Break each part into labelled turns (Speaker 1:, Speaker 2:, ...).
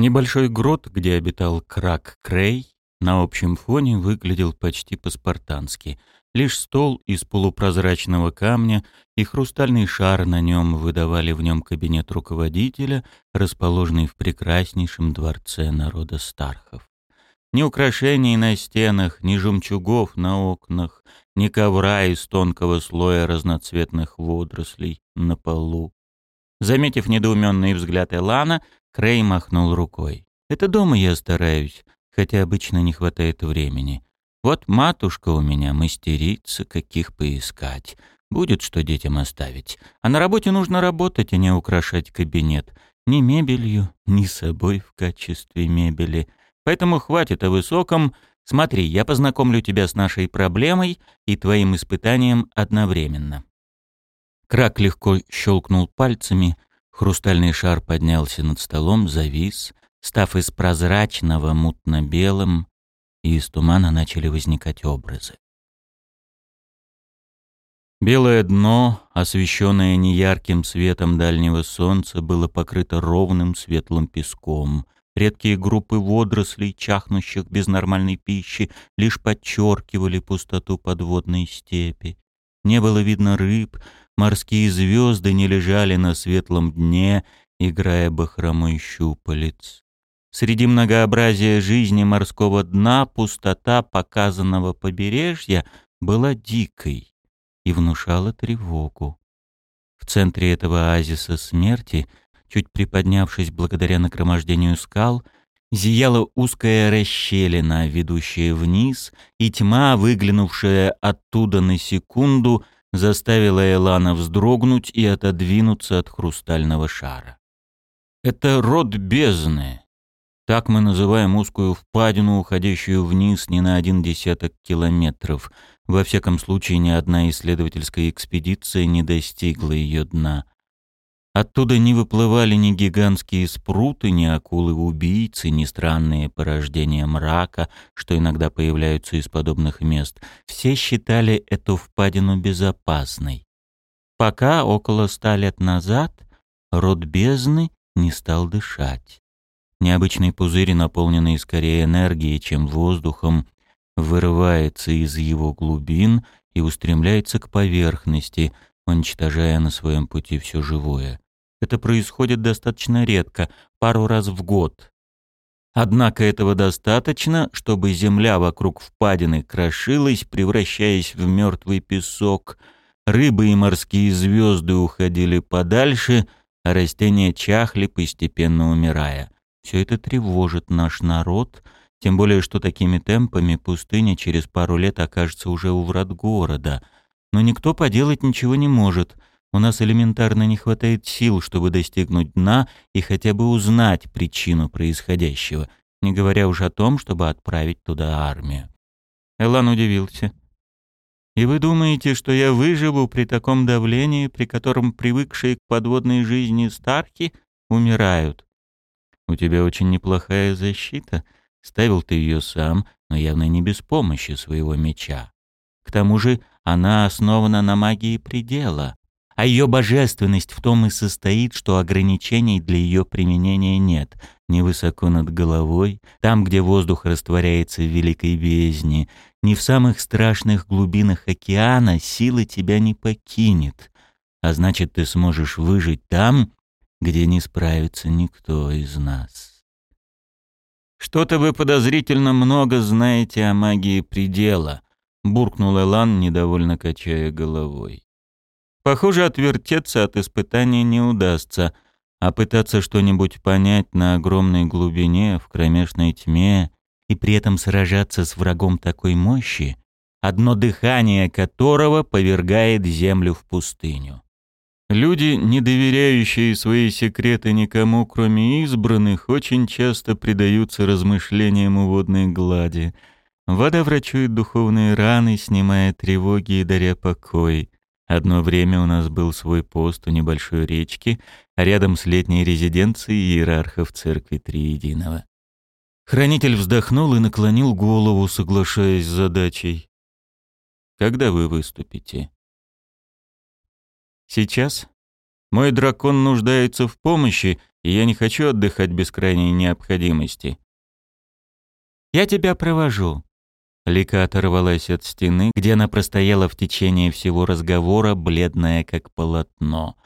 Speaker 1: Небольшой грот, где обитал Крак Крей, на общем фоне выглядел почти по-спартански. Лишь стол из полупрозрачного камня и хрустальный шар на нем выдавали в нем кабинет руководителя, расположенный в прекраснейшем дворце народа Стархов. Ни украшений на стенах, ни жемчугов на окнах, ни ковра из тонкого слоя разноцветных водорослей на полу. Заметив недоуменный взгляд Элана, Крей махнул рукой. «Это дома я стараюсь, хотя обычно не хватает времени. Вот матушка у меня мастерица, каких поискать. Будет что детям оставить. А на работе нужно работать, а не украшать кабинет. Ни мебелью, ни собой в качестве мебели. Поэтому хватит о высоком. Смотри, я познакомлю тебя с нашей проблемой и твоим испытанием одновременно». Крак легко щелкнул пальцами, хрустальный шар поднялся над столом, завис, став из прозрачного мутно-белым, и из тумана начали возникать образы. Белое дно, освещенное неярким светом дальнего солнца, было покрыто ровным светлым песком. Редкие группы водорослей, чахнущих без нормальной пищи, лишь подчеркивали пустоту подводной степи. Не было видно рыб, морские звезды не лежали на светлом дне, играя бахромой щупалец. Среди многообразия жизни морского дна пустота показанного побережья была дикой и внушала тревогу. В центре этого оазиса смерти, чуть приподнявшись благодаря накромождению скал, зияла узкая расщелина, ведущая вниз, и тьма, выглянувшая оттуда на секунду, заставила Элана вздрогнуть и отодвинуться от хрустального шара. Это род бездны, так мы называем узкую впадину, уходящую вниз не на один десяток километров. Во всяком случае, ни одна исследовательская экспедиция не достигла ее дна. Оттуда не выплывали ни гигантские спруты, ни акулы-убийцы, ни странные порождения мрака, что иногда появляются из подобных мест. Все считали эту впадину безопасной. Пока, около ста лет назад, род бездны не стал дышать. Необычный пузырь, наполненный скорее энергией, чем воздухом, вырывается из его глубин и устремляется к поверхности, уничтожая на своем пути все живое. Это происходит достаточно редко, пару раз в год. Однако этого достаточно, чтобы земля вокруг впадины крошилась, превращаясь в мертвый песок, рыбы и морские звезды уходили подальше, а растения чахли, постепенно умирая. Все это тревожит наш народ, тем более что такими темпами пустыня через пару лет окажется уже у врат города. Но никто поделать ничего не может. У нас элементарно не хватает сил, чтобы достигнуть дна и хотя бы узнать причину происходящего, не говоря уж о том, чтобы отправить туда армию. Элан удивился. «И вы думаете, что я выживу при таком давлении, при котором привыкшие к подводной жизни старки умирают?» У тебя очень неплохая защита. Ставил ты ее сам, но явно не без помощи своего меча. К тому же она основана на магии предела, а ее божественность в том и состоит, что ограничений для ее применения нет. Ни высоко над головой, там, где воздух растворяется в великой бездне, ни в самых страшных глубинах океана сила тебя не покинет. А значит, ты сможешь выжить там, где не справится никто из нас. «Что-то вы подозрительно много знаете о магии предела», — буркнул Элан, недовольно качая головой. «Похоже, отвертеться от испытания не удастся, а пытаться что-нибудь понять на огромной глубине, в кромешной тьме, и при этом сражаться с врагом такой мощи, одно дыхание которого повергает землю в пустыню. Люди, не доверяющие свои секреты никому, кроме избранных, очень часто предаются размышлениям у водной глади. Вода врачует духовные раны, снимая тревоги и даря покой. Одно время у нас был свой пост у небольшой речки, а рядом с летней резиденцией иерархов Церкви Триединого. Хранитель вздохнул и наклонил голову, соглашаясь с задачей. «Когда вы выступите?» Сейчас Мой дракон нуждается в помощи, и я не хочу отдыхать без крайней необходимости. «Я тебя провожу». Лика оторвалась от стены, где она простояла в течение всего разговора, бледная как полотно.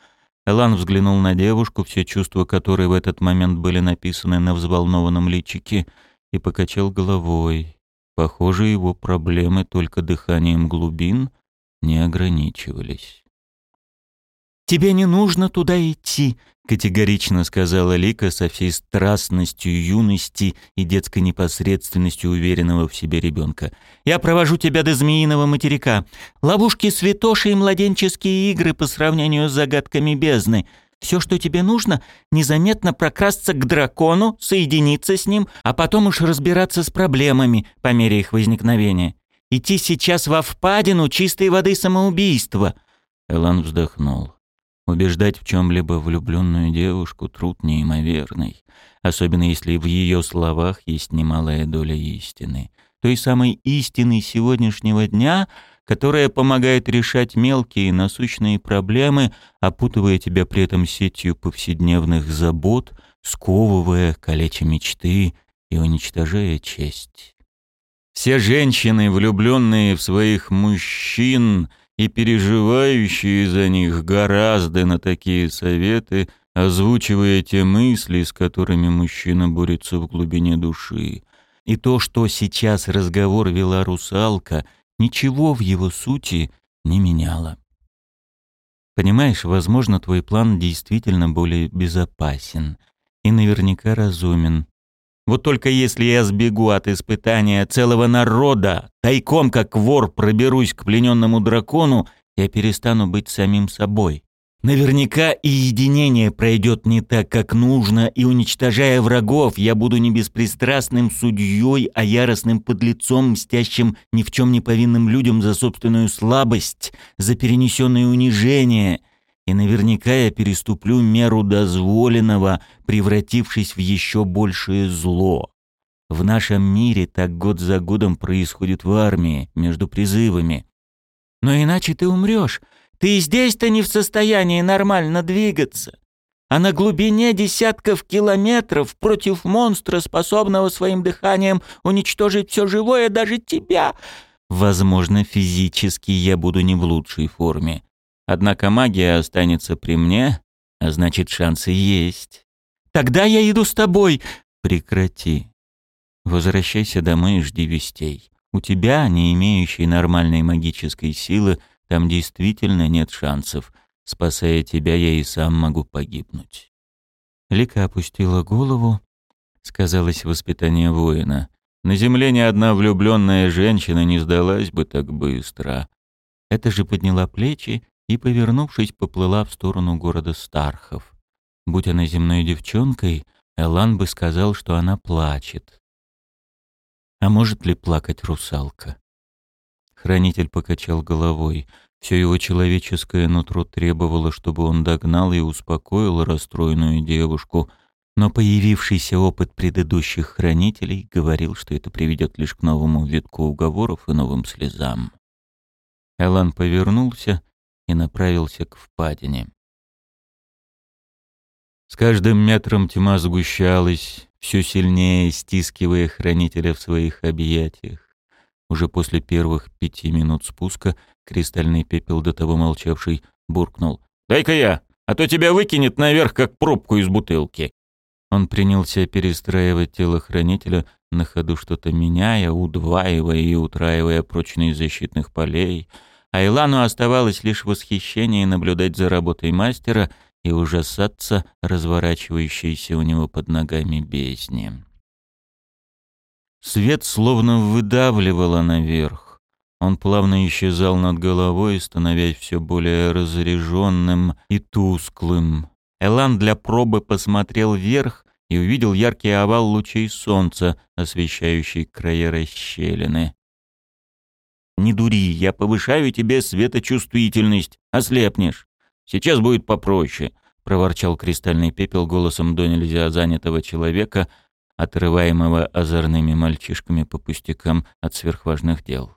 Speaker 1: Элан взглянул на девушку, все чувства которой в этот момент были написаны на взволнованном личике, и покачал головой. Похоже, его проблемы только дыханием глубин не ограничивались. «Тебе не нужно туда идти», — категорично сказала Лика со всей страстностью юности и детской непосредственностью уверенного в себе ребенка. «Я провожу тебя до Змеиного материка. Ловушки святоши и младенческие игры по сравнению с загадками бездны. Все, что тебе нужно, незаметно прокрасться к дракону, соединиться с ним, а потом уж разбираться с проблемами по мере их возникновения. Идти сейчас во впадину чистой воды самоубийства». Элан вздохнул. Убеждать в чем-либо влюбленную девушку труд неимоверный, особенно если в ее словах есть немалая доля истины. Той самой истины сегодняшнего дня, которая помогает решать мелкие насущные проблемы, опутывая тебя при этом сетью повседневных забот, сковывая, калеча мечты и уничтожая честь. Все женщины, влюбленные в своих мужчин — и переживающие за них гораздо на такие советы, озвучивая те мысли, с которыми мужчина борется в глубине души. И то, что сейчас разговор вела русалка, ничего в его сути не меняло. Понимаешь, возможно, твой план действительно более безопасен и наверняка разумен. Вот только если я сбегу от испытания целого народа, тайком как вор проберусь к плененному дракону, я перестану быть самим собой. Наверняка и единение пройдет не так, как нужно, и уничтожая врагов, я буду не беспристрастным судьей, а яростным подлецом, мстящим ни в чем не повинным людям за собственную слабость, за перенесенные унижения — и наверняка я переступлю меру дозволенного, превратившись в еще большее зло. В нашем мире так год за годом происходит в армии, между призывами. Но иначе ты умрешь. Ты здесь-то не в состоянии нормально двигаться. А на глубине десятков километров против монстра, способного своим дыханием уничтожить все живое, даже тебя... Возможно, физически я буду не в лучшей форме. Однако магия останется при мне, а значит, шансы есть. Тогда я иду с тобой. Прекрати. Возвращайся домой и жди вестей. У тебя, не имеющей нормальной магической силы, там действительно нет шансов. Спасая тебя, я и сам могу погибнуть. Лика опустила голову. Сказалось воспитание воина. На земле ни одна влюбленная женщина не сдалась бы так быстро. Это же подняла плечи и, повернувшись, поплыла в сторону города Стархов. Будь она земной девчонкой, Элан бы сказал, что она плачет. А может ли плакать русалка? Хранитель покачал головой. Все его человеческое нутро требовало, чтобы он догнал и успокоил расстроенную девушку, но появившийся опыт предыдущих хранителей говорил, что это приведет лишь к новому витку уговоров и новым слезам. Элан повернулся и направился к впадине. С каждым метром тьма сгущалась, все сильнее стискивая хранителя в своих объятиях. Уже после первых пяти минут спуска кристальный пепел, до того молчавший, буркнул. «Дай-ка я, а то тебя выкинет наверх, как пробку из бутылки». Он принялся перестраивать тело хранителя, на ходу что-то меняя, удваивая и утраивая прочность защитных полей — а Илану оставалось лишь восхищение наблюдать за работой мастера и ужасаться разворачивающейся у него под ногами бездне. Свет словно выдавливало наверх. Он плавно исчезал над головой, становясь все более разряженным и тусклым. Элан для пробы посмотрел вверх и увидел яркий овал лучей солнца, освещающий края расщелины. «Не дури, я повышаю тебе светочувствительность, ослепнешь. Сейчас будет попроще», — проворчал кристальный пепел голосом до нельзя занятого человека, отрываемого озорными мальчишками по пустякам от сверхважных дел.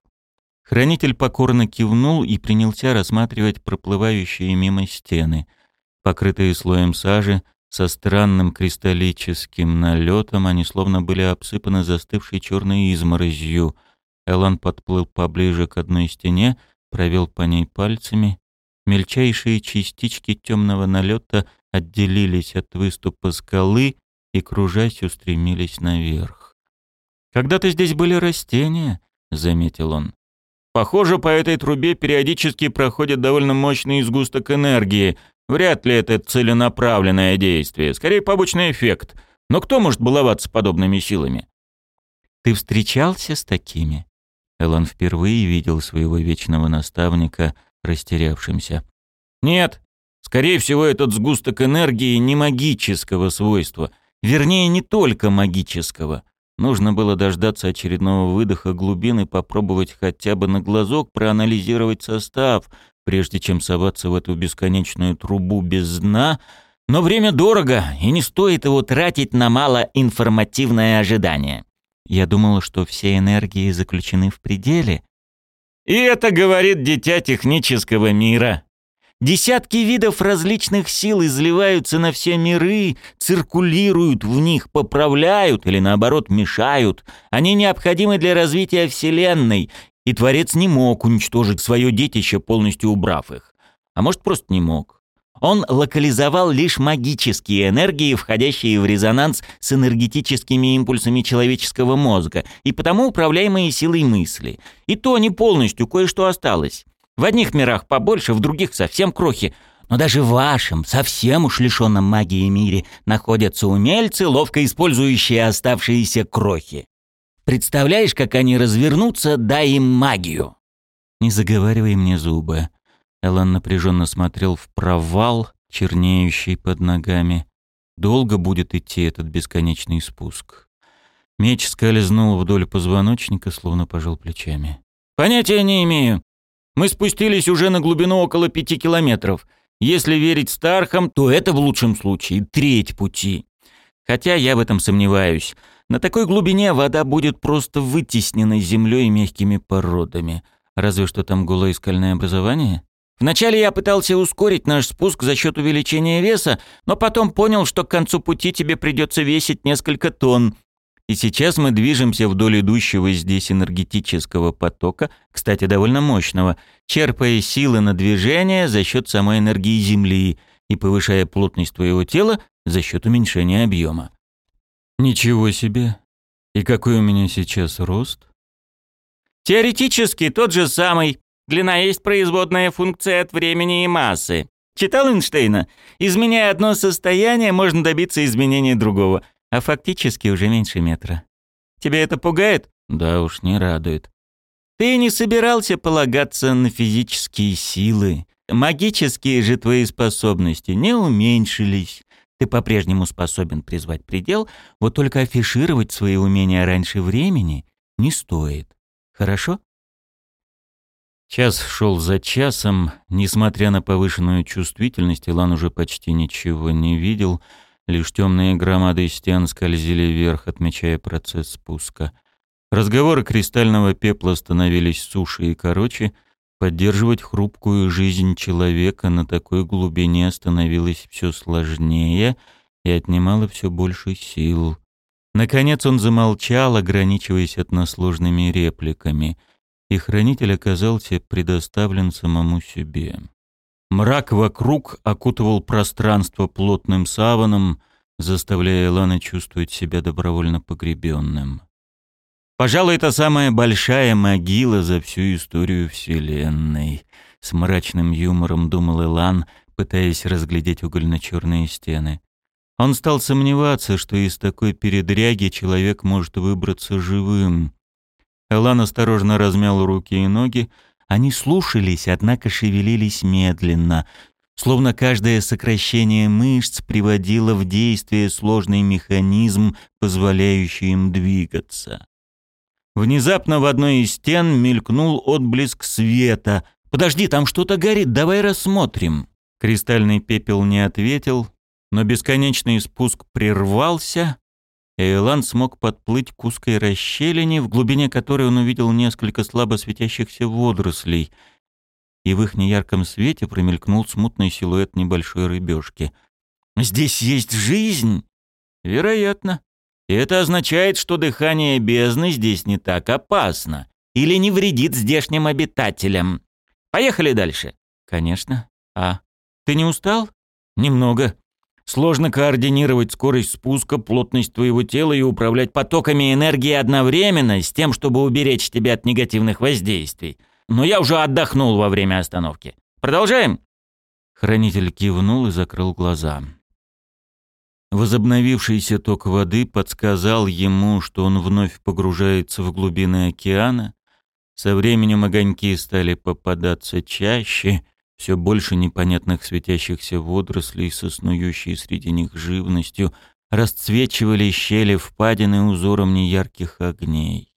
Speaker 1: Хранитель покорно кивнул и принялся рассматривать проплывающие мимо стены. Покрытые слоем сажи, со странным кристаллическим налетом, они словно были обсыпаны застывшей черной изморозью. Элан подплыл поближе к одной стене, провел по ней пальцами. Мельчайшие частички темного налета отделились от выступа скалы и, кружась, устремились наверх. «Когда-то здесь были растения», — заметил он. «Похоже, по этой трубе периодически проходит довольно мощный изгусток энергии. Вряд ли это целенаправленное действие, скорее побочный эффект. Но кто может баловаться подобными силами?» «Ты встречался с такими?» Элон впервые видел своего вечного наставника растерявшимся. «Нет, скорее всего, этот сгусток энергии не магического свойства. Вернее, не только магического. Нужно было дождаться очередного выдоха глубин и попробовать хотя бы на глазок проанализировать состав, прежде чем соваться в эту бесконечную трубу без дна. Но время дорого, и не стоит его тратить на малоинформативное ожидание. Я думала, что все энергии заключены в пределе. И это говорит дитя технического мира. Десятки видов различных сил изливаются на все миры, циркулируют в них, поправляют или наоборот мешают. Они необходимы для развития Вселенной, и Творец не мог уничтожить свое детище, полностью убрав их. А может, просто не мог. Он локализовал лишь магические энергии, входящие в резонанс с энергетическими импульсами человеческого мозга, и потому управляемые силой мысли. И то не полностью, кое-что осталось. В одних мирах побольше, в других совсем крохи. Но даже в вашем, совсем уж лишенном магии мире, находятся умельцы, ловко использующие оставшиеся крохи. Представляешь, как они развернутся, дай им магию. Не заговаривай мне зубы. Элан напряженно смотрел в провал, чернеющий под ногами. Долго будет идти этот бесконечный спуск. Меч скользнул вдоль позвоночника, словно пожал плечами. «Понятия не имею. Мы спустились уже на глубину около пяти километров. Если верить Стархам, то это в лучшем случае треть пути. Хотя я в этом сомневаюсь. На такой глубине вода будет просто вытеснена землей и мягкими породами. Разве что там голое скальное образование? Вначале я пытался ускорить наш спуск за счет увеличения веса, но потом понял, что к концу пути тебе придется весить несколько тонн, и сейчас мы движемся вдоль идущего здесь энергетического потока, кстати, довольно мощного, черпая силы на движение за счет самой энергии Земли и повышая плотность твоего тела за счет уменьшения объема. Ничего себе. И какой у меня сейчас рост? Теоретически тот же самый. Длина есть производная функция от времени и массы. Читал Эйнштейна? Изменяя одно состояние, можно добиться изменения другого – а фактически уже меньше метра. Тебя это пугает? Да уж, не радует. Ты не собирался полагаться на физические силы. Магические же твои способности не уменьшились. Ты по-прежнему способен призвать предел, вот только афишировать свои умения раньше времени не стоит. Хорошо? Час шел за часом. Несмотря на повышенную чувствительность, Илан уже почти ничего не видел — Лишь темные громады стен скользили вверх, отмечая процесс спуска. Разговоры кристального пепла становились суше и короче. Поддерживать хрупкую жизнь человека на такой глубине становилось все сложнее и отнимало все больше сил. Наконец он замолчал, ограничиваясь односложными репликами, и хранитель оказался предоставлен самому себе. Мрак вокруг окутывал пространство плотным саваном, заставляя Элана чувствовать себя добровольно погребенным. Пожалуй, это самая большая могила за всю историю Вселенной. С мрачным юмором думал Элан, пытаясь разглядеть угольно-черные стены. Он стал сомневаться, что из такой передряги человек может выбраться живым. Элан осторожно размял руки и ноги, они слушались, однако шевелились медленно, словно каждое сокращение мышц приводило в действие сложный механизм, позволяющий им двигаться. Внезапно в одной из стен мелькнул отблеск света. «Подожди, там что-то горит, давай рассмотрим». Кристальный пепел не ответил, но бесконечный спуск прервался, Эйлан смог подплыть к узкой расщелине, в глубине которой он увидел несколько слабо светящихся водорослей. и в их неярком свете промелькнул смутный силуэт небольшой рыбешки. «Здесь есть жизнь?» «Вероятно. И это означает, что дыхание бездны здесь не так опасно или не вредит здешним обитателям. Поехали дальше». «Конечно. А ты не устал?» «Немного. Сложно координировать скорость спуска, плотность твоего тела и управлять потоками энергии одновременно с тем, чтобы уберечь тебя от негативных воздействий. Но я уже отдохнул во время остановки. Продолжаем?» Хранитель кивнул и закрыл глаза. Возобновившийся ток воды подсказал ему, что он вновь погружается в глубины океана. Со временем огоньки стали попадаться чаще — все больше непонятных светящихся водорослей со снующей среди них живностью расцвечивали щели впадины узором неярких огней.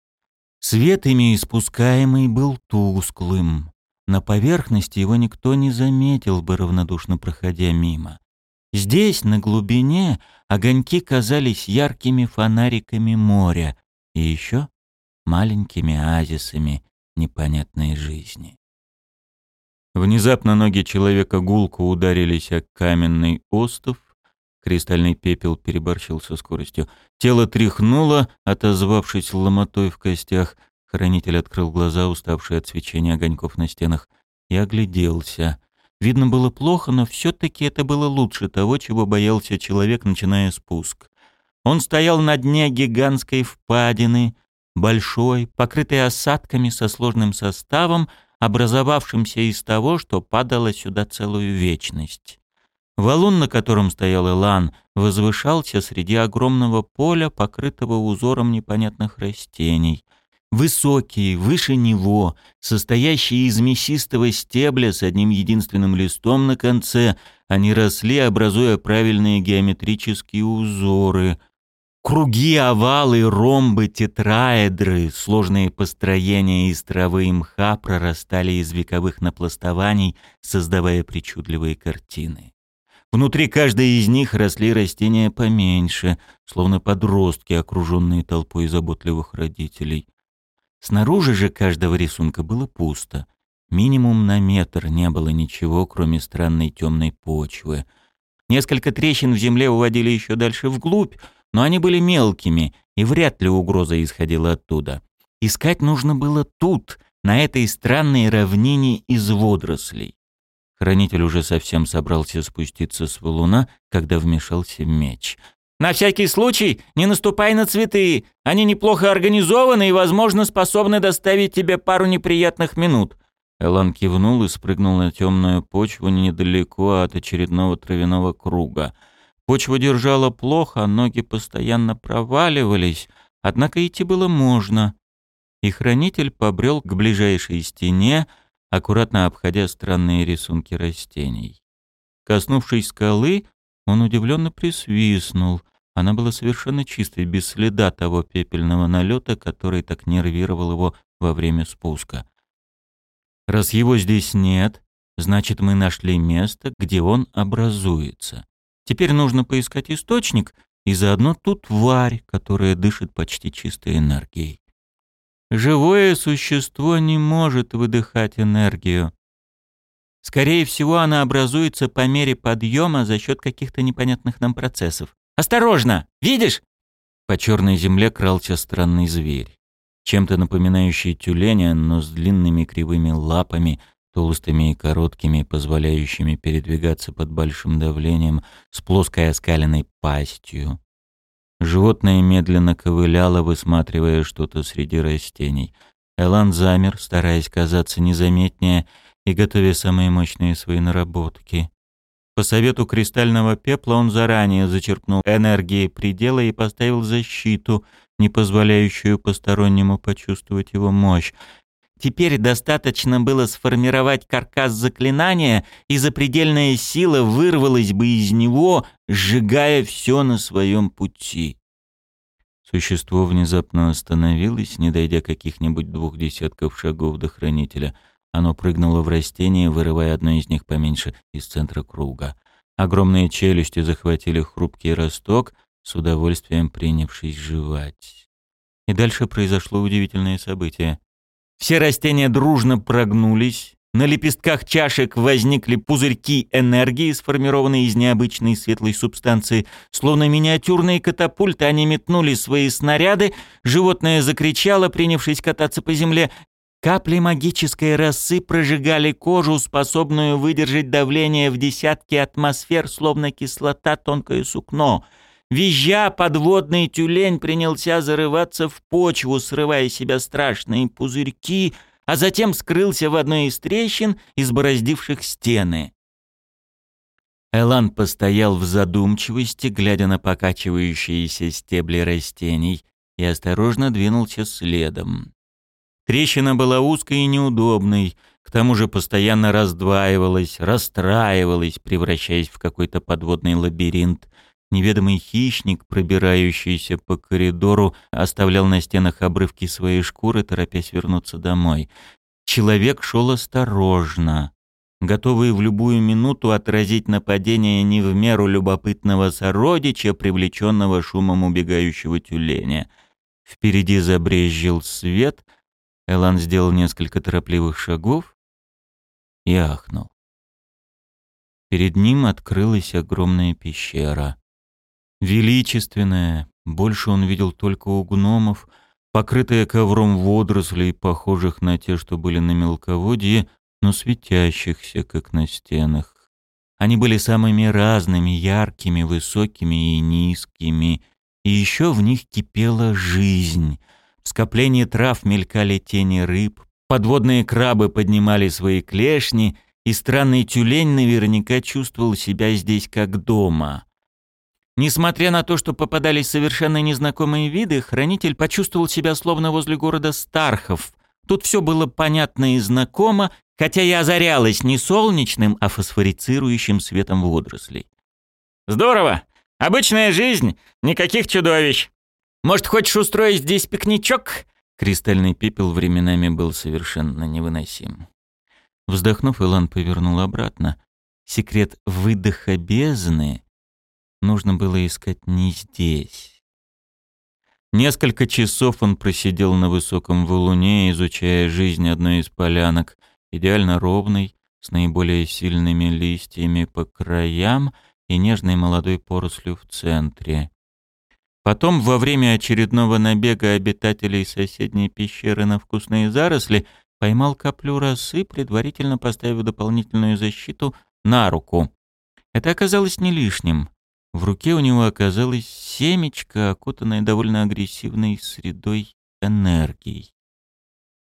Speaker 1: Свет ими испускаемый был тусклым. На поверхности его никто не заметил бы, равнодушно проходя мимо. Здесь, на глубине, огоньки казались яркими фонариками моря и еще маленькими оазисами непонятной жизни. Внезапно ноги человека гулко ударились о каменный остов. Кристальный пепел переборщил со скоростью. Тело тряхнуло, отозвавшись ломотой в костях. Хранитель открыл глаза, уставшие от свечения огоньков на стенах, и огляделся. Видно было плохо, но все-таки это было лучше того, чего боялся человек, начиная спуск. Он стоял на дне гигантской впадины, большой, покрытой осадками со сложным составом, образовавшимся из того, что падало сюда целую вечность. Валун, на котором стоял Илан, возвышался среди огромного поля, покрытого узором непонятных растений. Высокие, выше него, состоящие из мясистого стебля с одним единственным листом на конце, они росли, образуя правильные геометрические узоры — Круги, овалы, ромбы, тетраэдры, сложные построения из травы и мха прорастали из вековых напластований, создавая причудливые картины. Внутри каждой из них росли растения поменьше, словно подростки, окруженные толпой заботливых родителей. Снаружи же каждого рисунка было пусто. Минимум на метр не было ничего, кроме странной темной почвы. Несколько трещин в земле уводили еще дальше вглубь, но они были мелкими, и вряд ли угроза исходила оттуда. Искать нужно было тут, на этой странной равнине из водорослей. Хранитель уже совсем собрался спуститься с валуна, когда вмешался меч. «На всякий случай не наступай на цветы. Они неплохо организованы и, возможно, способны доставить тебе пару неприятных минут». Элан кивнул и спрыгнул на темную почву недалеко от очередного травяного круга — Почва держала плохо, ноги постоянно проваливались, однако идти было можно. И хранитель побрел к ближайшей стене, аккуратно обходя странные рисунки растений. Коснувшись скалы, он удивленно присвистнул. Она была совершенно чистой, без следа того пепельного налета, который так нервировал его во время спуска. Раз его здесь нет, значит, мы нашли место, где он образуется. Теперь нужно поискать источник и заодно ту тварь, которая дышит почти чистой энергией. Живое существо не может выдыхать энергию. Скорее всего, она образуется по мере подъема за счет каких-то непонятных нам процессов. «Осторожно! Видишь?» По черной земле крался странный зверь. Чем-то напоминающий тюленя, но с длинными кривыми лапами, толстыми и короткими, позволяющими передвигаться под большим давлением, с плоской оскаленной пастью. Животное медленно ковыляло, высматривая что-то среди растений. Элан замер, стараясь казаться незаметнее и готовя самые мощные свои наработки. По совету кристального пепла он заранее зачерпнул энергии предела и поставил защиту, не позволяющую постороннему почувствовать его мощь, Теперь достаточно было сформировать каркас заклинания, и запредельная сила вырвалась бы из него, сжигая все на своем пути. Существо внезапно остановилось, не дойдя каких-нибудь двух десятков шагов до хранителя. Оно прыгнуло в растение, вырывая одно из них поменьше из центра круга. Огромные челюсти захватили хрупкий росток, с удовольствием принявшись жевать. И дальше произошло удивительное событие. Все растения дружно прогнулись, На лепестках чашек возникли пузырьки энергии, сформированные из необычной светлой субстанции. Словно миниатюрные катапульты, они метнули свои снаряды. Животное закричало, принявшись кататься по земле. Капли магической росы прожигали кожу, способную выдержать давление в десятки атмосфер, словно кислота тонкое сукно. Визжа, подводный тюлень принялся зарываться в почву, срывая себя страшные пузырьки — а затем скрылся в одной из трещин, избороздивших стены. Элан постоял в задумчивости, глядя на покачивающиеся стебли растений, и осторожно двинулся следом. Трещина была узкой и неудобной, к тому же постоянно раздваивалась, расстраивалась, превращаясь в какой-то подводный лабиринт, Неведомый хищник, пробирающийся по коридору, оставлял на стенах обрывки своей шкуры, торопясь вернуться домой. Человек шел осторожно, готовый в любую минуту отразить нападение не в меру любопытного сородича, привлеченного шумом убегающего тюленя. Впереди забрезжил свет, Элан сделал несколько торопливых шагов и ахнул. Перед ним открылась огромная пещера. Величественная, больше он видел только у гномов, покрытая ковром водорослей, похожих на те, что были на мелководье, но светящихся, как на стенах. Они были самыми разными, яркими, высокими и низкими, и еще в них кипела жизнь. В скоплении трав мелькали тени рыб, подводные крабы поднимали свои клешни, и странный тюлень наверняка чувствовал себя здесь как дома. Несмотря на то, что попадались совершенно незнакомые виды, хранитель почувствовал себя словно возле города Стархов. Тут все было понятно и знакомо, хотя и озарялось не солнечным, а фосфорицирующим светом водорослей. «Здорово! Обычная жизнь, никаких чудовищ! Может, хочешь устроить здесь пикничок?» Кристальный пепел временами был совершенно невыносим. Вздохнув, Илан повернул обратно. Секрет выдоха бездны нужно было искать не здесь. Несколько часов он просидел на высоком валуне, изучая жизнь одной из полянок, идеально ровной, с наиболее сильными листьями по краям и нежной молодой порослью в центре. Потом, во время очередного набега обитателей соседней пещеры на вкусные заросли, поймал каплю росы, предварительно поставив дополнительную защиту на руку. Это оказалось не лишним. В руке у него оказалось семечко, окутанное довольно агрессивной средой энергии.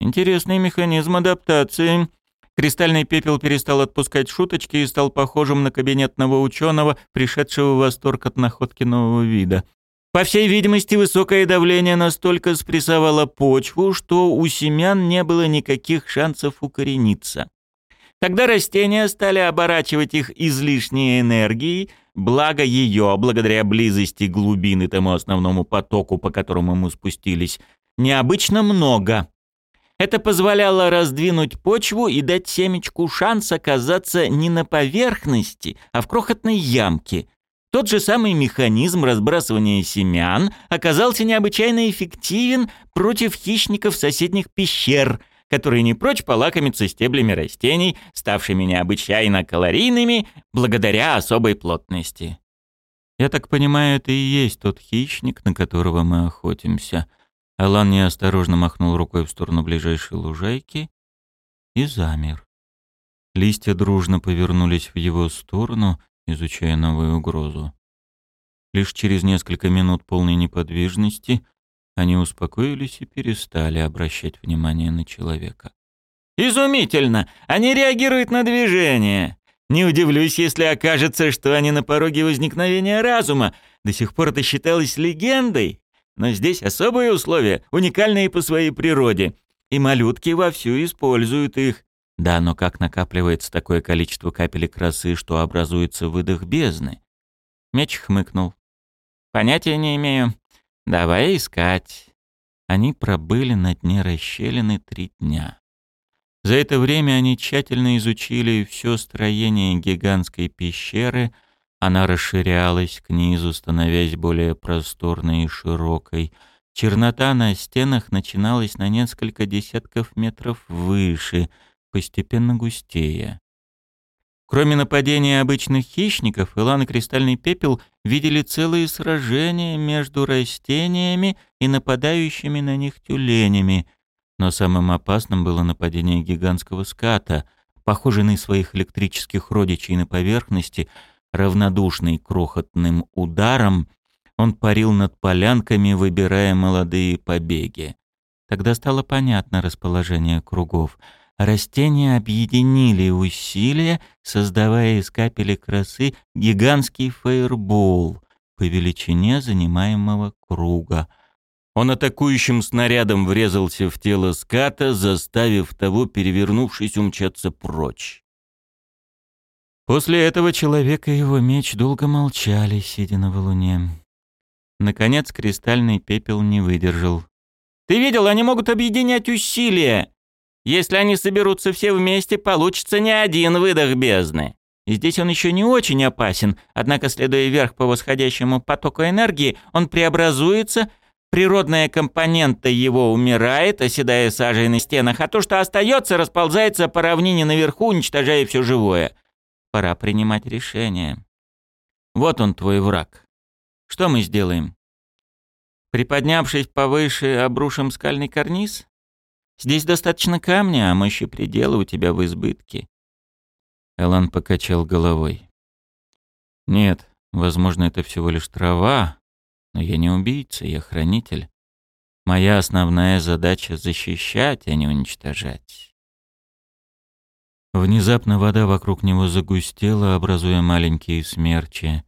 Speaker 1: Интересный механизм адаптации. Кристальный пепел перестал отпускать шуточки и стал похожим на кабинетного ученого, пришедшего в восторг от находки нового вида. По всей видимости, высокое давление настолько спрессовало почву, что у семян не было никаких шансов укорениться. Тогда растения стали оборачивать их излишней энергией, благо ее, благодаря близости глубины тому основному потоку, по которому мы спустились, необычно много. Это позволяло раздвинуть почву и дать семечку шанс оказаться не на поверхности, а в крохотной ямке. Тот же самый механизм разбрасывания семян оказался необычайно эффективен против хищников соседних пещер – которые не прочь полакомиться стеблями растений, ставшими необычайно калорийными благодаря особой плотности. Я так понимаю, это и есть тот хищник, на которого мы охотимся. Алан неосторожно махнул рукой в сторону ближайшей лужайки и замер. Листья дружно повернулись в его сторону, изучая новую угрозу. Лишь через несколько минут полной неподвижности они успокоились и перестали обращать внимание на человека. «Изумительно! Они реагируют на движение! Не удивлюсь, если окажется, что они на пороге возникновения разума. До сих пор это считалось легендой. Но здесь особые условия, уникальные по своей природе. И малютки вовсю используют их. Да, но как накапливается такое количество капелек красы, что образуется выдох бездны? Меч хмыкнул. Понятия не имею. Давай искать. Они пробыли на дне расщелины три дня. За это время они тщательно изучили все строение гигантской пещеры. Она расширялась к низу, становясь более просторной и широкой. Чернота на стенах начиналась на несколько десятков метров выше. постепенно густея. Кроме нападения обычных хищников, Илан и Кристальный Пепел видели целые сражения между растениями и нападающими на них тюленями. Но самым опасным было нападение гигантского ската, похожий на своих электрических родичей на поверхности, равнодушный крохотным ударом, он парил над полянками, выбирая молодые побеги. Тогда стало понятно расположение кругов — Растения объединили усилия, создавая из капелек росы гигантский фаербол по величине занимаемого круга. Он атакующим снарядом врезался в тело ската, заставив того, перевернувшись, умчаться прочь. После этого человек и его меч долго молчали, сидя на валуне. Наконец кристальный пепел не выдержал. «Ты видел, они могут объединять усилия!» Если они соберутся все вместе, получится не один выдох бездны. Здесь он еще не очень опасен, однако, следуя вверх по восходящему потоку энергии, он преобразуется, природная компонента его умирает, оседая сажей на стенах, а то, что остается, расползается по равнине наверху, уничтожая все живое. Пора принимать решение. Вот он, твой враг. Что мы сделаем? Приподнявшись повыше, обрушим скальный карниз? Здесь достаточно камня, а мощи предела у тебя в избытке». Элан покачал головой. «Нет, возможно, это всего лишь трава, но я не убийца, я хранитель. Моя основная задача — защищать, а не уничтожать». Внезапно вода вокруг него загустела, образуя маленькие смерчи.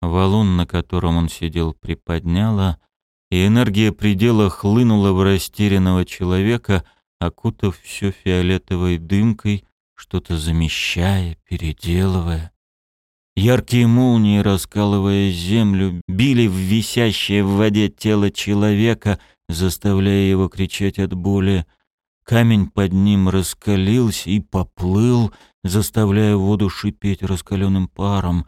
Speaker 1: Валун, на котором он сидел, приподняла, и энергия предела хлынула в растерянного человека, окутав все фиолетовой дымкой, что-то замещая, переделывая. Яркие молнии, раскалывая землю, били в висящее в воде тело человека, заставляя его кричать от боли. Камень под ним раскалился и поплыл, заставляя воду шипеть раскаленным паром.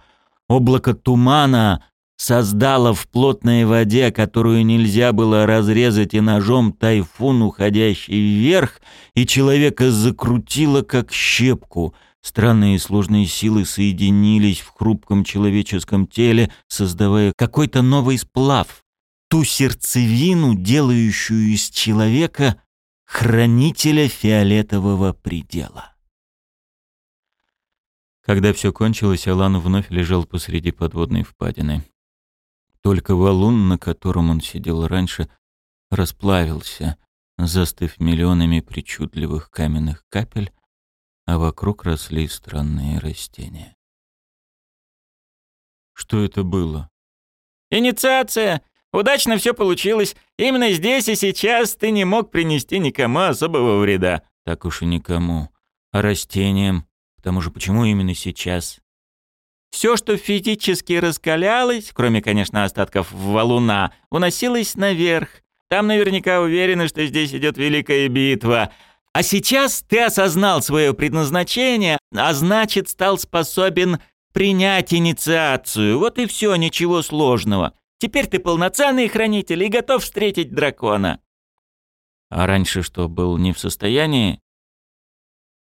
Speaker 1: Облако тумана создала в плотной воде, которую нельзя было разрезать и ножом, тайфун, уходящий вверх, и человека закрутило как щепку. Странные и сложные силы соединились в хрупком человеческом теле, создавая какой-то новый сплав, ту сердцевину, делающую из человека хранителя фиолетового предела. Когда все кончилось, Алан вновь лежал посреди подводной впадины. Только валун, на котором он сидел раньше, расплавился, застыв миллионами причудливых каменных капель, а вокруг росли странные растения. Что это было?
Speaker 2: «Инициация! Удачно все получилось. Именно здесь и сейчас ты не мог принести никому особого вреда».
Speaker 1: «Так уж и никому. А растениям? К тому же, почему именно сейчас?»
Speaker 2: Все, что физически раскалялось, кроме, конечно, остатков валуна, уносилось наверх. Там наверняка уверены, что здесь идет великая битва. А сейчас ты осознал свое предназначение, а значит, стал способен принять инициацию. Вот и все, ничего сложного. Теперь ты полноценный хранитель и готов встретить дракона.
Speaker 1: А раньше что, был не в состоянии?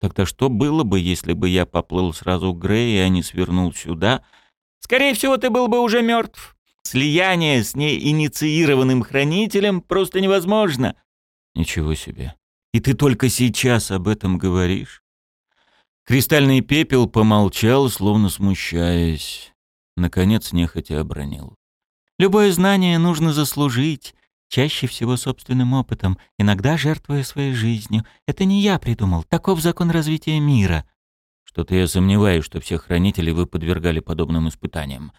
Speaker 1: Тогда что было бы, если бы я поплыл сразу к Грей, а не свернул сюда?
Speaker 2: Скорее всего, ты был бы уже мертв. Слияние с неинициированным хранителем просто невозможно.
Speaker 1: Ничего себе. И ты только сейчас об этом говоришь? Кристальный пепел помолчал, словно смущаясь. Наконец нехотя обронил.
Speaker 2: Любое знание нужно заслужить, чаще всего собственным опытом, иногда жертвуя своей жизнью. Это не я придумал, таков закон развития мира.
Speaker 1: Что-то я сомневаюсь, что всех хранителей вы подвергали подобным испытаниям.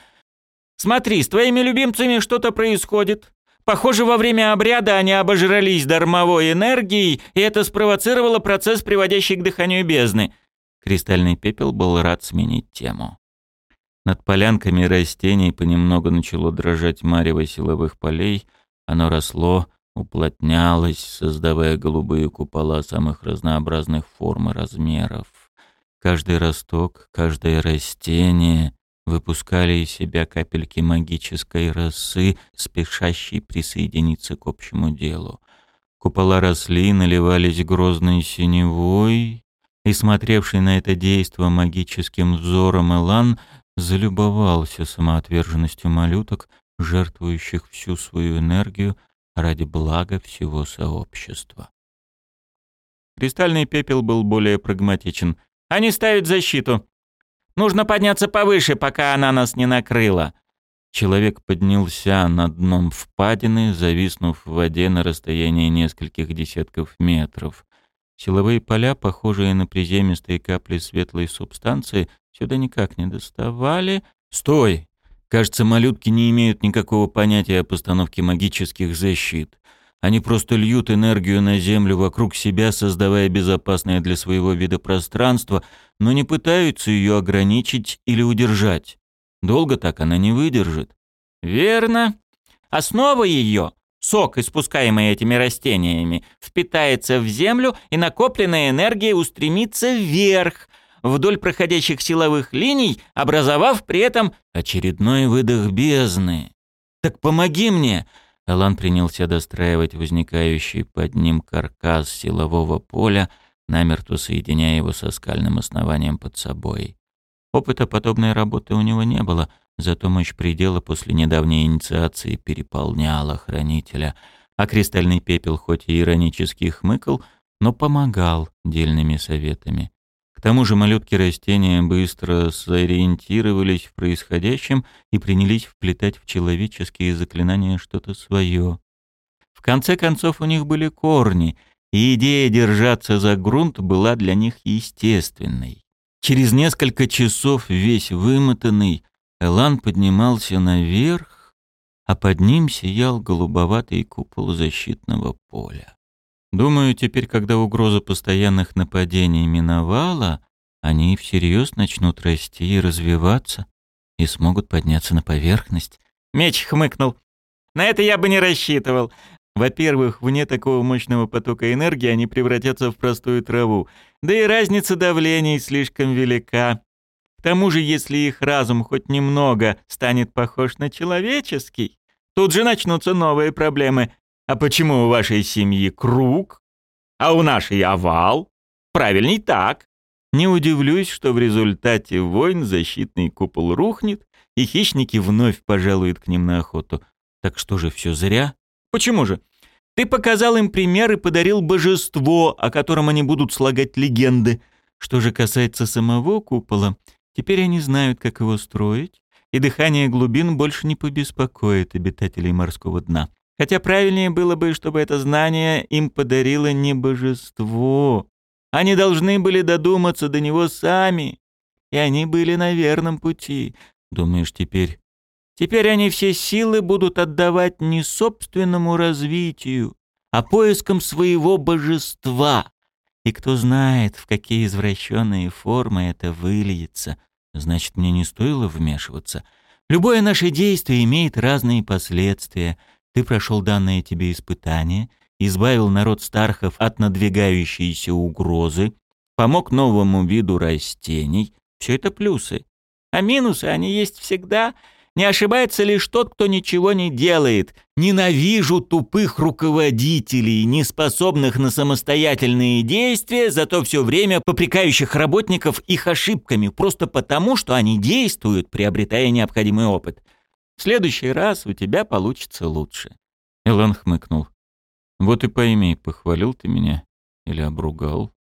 Speaker 2: Смотри, с твоими любимцами что-то происходит. Похоже, во время обряда они обожрались дармовой энергией, и это спровоцировало процесс, приводящий к дыханию бездны.
Speaker 1: Кристальный пепел был рад сменить тему. Над полянками растений понемногу начало дрожать марево силовых полей — оно росло, уплотнялось, создавая голубые купола самых разнообразных форм и размеров. Каждый росток, каждое растение выпускали из себя капельки магической росы, спешащей присоединиться к общему делу. Купола росли, наливались грозной синевой, И смотревший на это действо магическим взором Элан залюбовался самоотверженностью малюток, жертвующих всю свою энергию ради блага всего сообщества.
Speaker 2: Кристальный пепел был более прагматичен. «Они ставят защиту. Нужно подняться повыше, пока она нас не накрыла».
Speaker 1: Человек поднялся над дном впадины, зависнув в воде на расстоянии нескольких десятков метров. Силовые поля, похожие на приземистые капли светлой субстанции, сюда никак не доставали. «Стой!» Кажется, малютки не имеют никакого понятия о постановке магических защит. Они просто льют энергию на землю вокруг себя, создавая безопасное для своего вида пространство, но не пытаются ее ограничить или удержать. Долго так она не выдержит.
Speaker 2: Верно. Основа ее, сок, испускаемый этими растениями, впитается в землю, и накопленная энергия устремится вверх, вдоль проходящих силовых линий, образовав при этом очередной выдох бездны. «Так помоги мне!» Алан принялся достраивать возникающий под ним каркас силового поля, намертво соединяя его со скальным основанием под собой. Опыта подобной работы у него не было, зато мощь предела после недавней инициации переполняла хранителя, а кристальный пепел хоть и иронически хмыкал, но помогал дельными советами. К тому же малютки растения быстро сориентировались в происходящем и принялись вплетать в человеческие заклинания что-то свое. В конце концов у них были корни, и идея держаться за грунт была для них естественной. Через несколько часов весь вымотанный Элан поднимался наверх, а под ним сиял голубоватый купол защитного поля. Думаю, теперь, когда угроза постоянных нападений миновала, они всерьез начнут расти и развиваться и смогут подняться на поверхность. Меч хмыкнул. На это я бы не рассчитывал. Во-первых, вне такого мощного потока энергии они превратятся в простую траву. Да и разница давлений слишком велика. К тому же, если их разум хоть немного станет похож на человеческий, тут же начнутся новые проблемы. А почему у вашей семьи круг, а у нашей овал? Правильней так. Не удивлюсь, что в результате войн защитный купол рухнет, и хищники вновь пожалуют к ним на охоту. Так что же, все зря? Почему же? Ты показал им пример и подарил божество, о котором они будут слагать легенды. Что же касается самого купола, теперь они знают, как его строить, и дыхание глубин больше не побеспокоит обитателей морского дна. Хотя правильнее было бы, чтобы это знание им подарило не божество. Они должны были додуматься до него сами, и они были на верном пути. Думаешь, теперь... Теперь они все силы будут отдавать не собственному развитию, а поискам своего божества. И кто знает, в какие извращенные формы это выльется. Значит, мне не стоило вмешиваться. Любое наше действие имеет разные последствия — ты прошел данное тебе испытание, избавил народ Стархов от надвигающейся угрозы, помог новому виду растений. Все это плюсы. А минусы, они есть всегда. Не ошибается лишь тот, кто ничего не делает. Ненавижу тупых руководителей, не способных на самостоятельные действия, зато все время попрекающих работников их ошибками, просто потому, что они действуют, приобретая необходимый опыт. Следующий раз у тебя получится лучше». Элан хмыкнул. «Вот и пойми, похвалил ты меня или обругал».